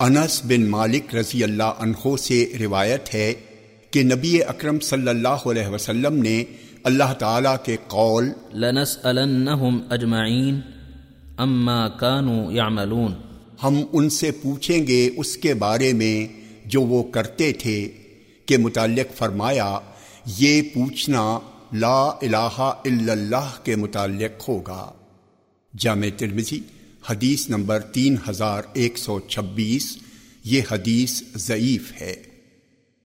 انس بن مالک رضی اللہ عنہ سے روایت ہے کہ نبی اکرم صلی اللہ علیہ وسلم نے اللہ تعالی کے قول اجمعین اما كانوا يعملون ہم ان سے پوچھیں گے اس کے بارے میں جو وہ کرتے تھے کہ متعلق فرمایا یہ پوچھنا لا الہ الا اللہ کے متعلق ہوگا جامع ترمزی حدیث نمبر تین ہزار